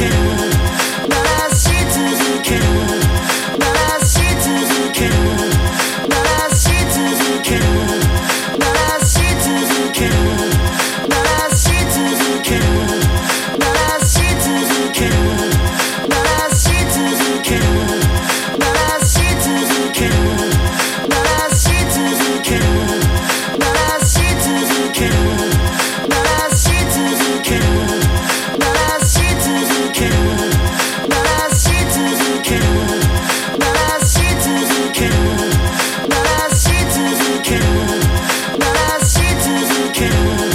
けるし続けるしけしけしけしけしけしけける can